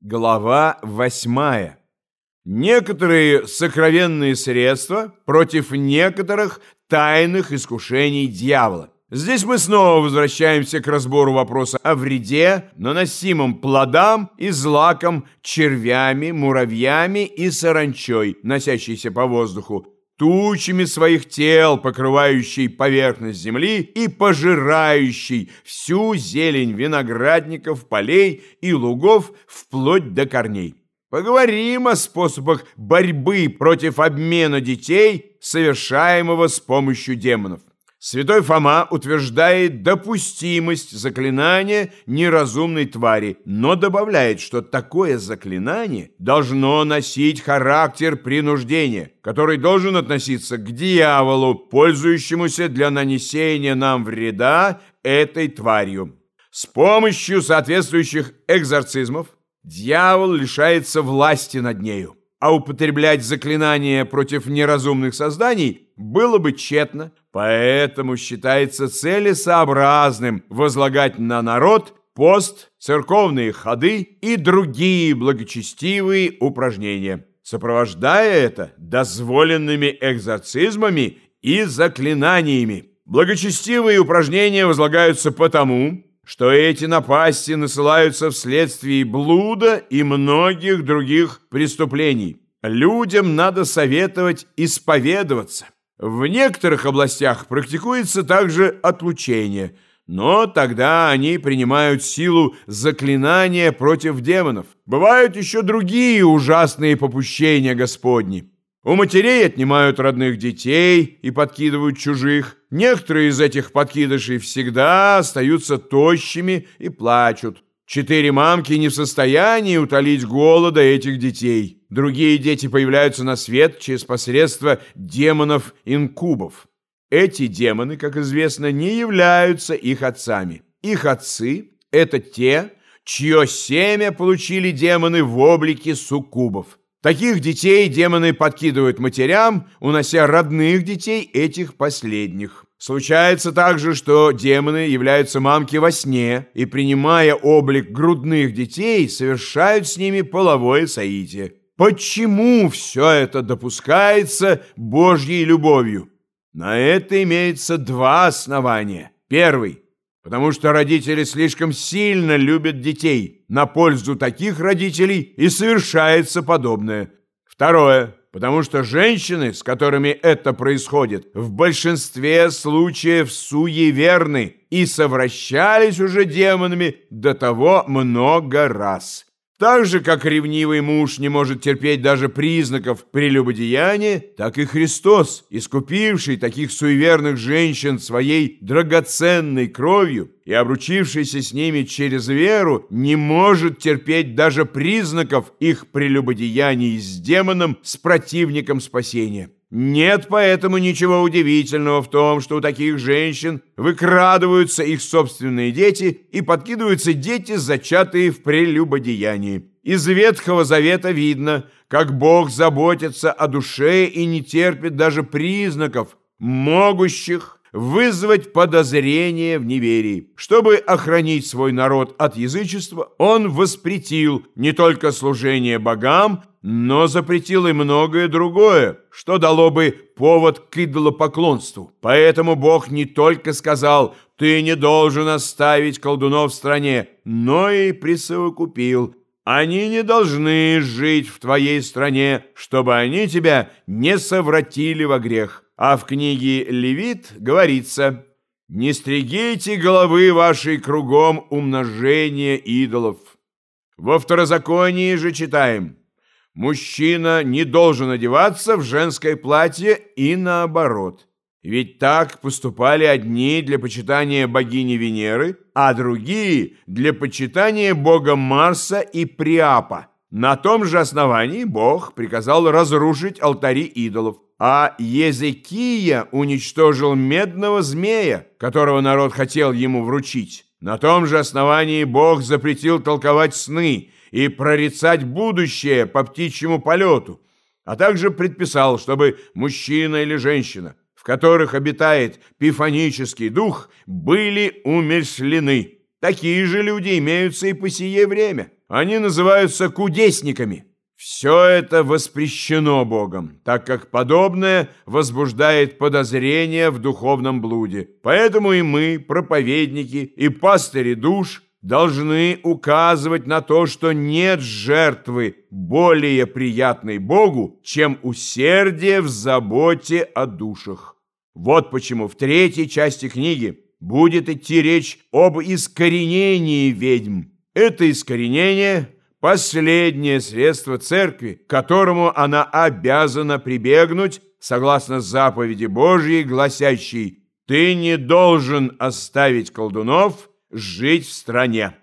Глава восьмая. Некоторые сокровенные средства против некоторых тайных искушений дьявола. Здесь мы снова возвращаемся к разбору вопроса о вреде, наносимом плодам и злакам, червями, муравьями и саранчой, носящейся по воздуху, тучами своих тел, покрывающей поверхность земли и пожирающей всю зелень виноградников, полей и лугов вплоть до корней. Поговорим о способах борьбы против обмена детей, совершаемого с помощью демонов. Святой Фома утверждает допустимость заклинания неразумной твари, но добавляет, что такое заклинание должно носить характер принуждения, который должен относиться к дьяволу, пользующемуся для нанесения нам вреда этой тварью. С помощью соответствующих экзорцизмов дьявол лишается власти над нею а употреблять заклинания против неразумных созданий было бы тщетно, поэтому считается целесообразным возлагать на народ пост, церковные ходы и другие благочестивые упражнения, сопровождая это дозволенными экзорцизмами и заклинаниями. Благочестивые упражнения возлагаются потому, что эти напасти насылаются вследствие блуда и многих других преступлений. Людям надо советовать исповедоваться. В некоторых областях практикуется также отлучение, но тогда они принимают силу заклинания против демонов. Бывают еще другие ужасные попущения Господни. У матерей отнимают родных детей и подкидывают чужих. Некоторые из этих подкидышей всегда остаются тощими и плачут. Четыре мамки не в состоянии утолить голода этих детей. Другие дети появляются на свет через посредство демонов-инкубов. Эти демоны, как известно, не являются их отцами. Их отцы – это те, чье семя получили демоны в облике суккубов. Таких детей демоны подкидывают матерям, унося родных детей этих последних. Случается также, что демоны являются мамки во сне и, принимая облик грудных детей, совершают с ними половое соитие. Почему все это допускается Божьей любовью? На это имеется два основания. Первый – потому что родители слишком сильно любят детей. На пользу таких родителей и совершается подобное. Второе, потому что женщины, с которыми это происходит, в большинстве случаев суеверны и совращались уже демонами до того много раз. Так же, как ревнивый муж не может терпеть даже признаков прелюбодеяния, так и Христос, искупивший таких суеверных женщин своей драгоценной кровью и обручившийся с ними через веру, не может терпеть даже признаков их прелюбодеяний с демоном, с противником спасения. Нет поэтому ничего удивительного в том, что у таких женщин выкрадываются их собственные дети и подкидываются дети, зачатые в прелюбодеянии. Из Ветхого Завета видно, как Бог заботится о душе и не терпит даже признаков, могущих вызвать подозрение в неверии. Чтобы охранить свой народ от язычества, он воспретил не только служение богам, но запретил и многое другое, что дало бы повод к идолопоклонству. Поэтому Бог не только сказал «ты не должен оставить колдунов в стране», но и присовокупил «они не должны жить в твоей стране, чтобы они тебя не совратили во грех». А в книге Левит говорится «Не стригите головы вашей кругом умножения идолов». Во второзаконии же читаем «Мужчина не должен одеваться в женское платье и наоборот». Ведь так поступали одни для почитания богини Венеры, а другие для почитания бога Марса и Приапа. На том же основании Бог приказал разрушить алтари идолов а Езекия уничтожил медного змея, которого народ хотел ему вручить. На том же основании Бог запретил толковать сны и прорицать будущее по птичьему полету, а также предписал, чтобы мужчина или женщина, в которых обитает пифонический дух, были умершлены. Такие же люди имеются и по сие время. они называются кудесниками. Все это воспрещено Богом, так как подобное возбуждает подозрения в духовном блуде. Поэтому и мы, проповедники и пастыри душ, должны указывать на то, что нет жертвы более приятной Богу, чем усердие в заботе о душах. Вот почему в третьей части книги будет идти речь об искоренении ведьм. Это искоренение – последнее средство церкви, к которому она обязана прибегнуть согласно заповеди Божьей, гласящей «Ты не должен оставить колдунов жить в стране».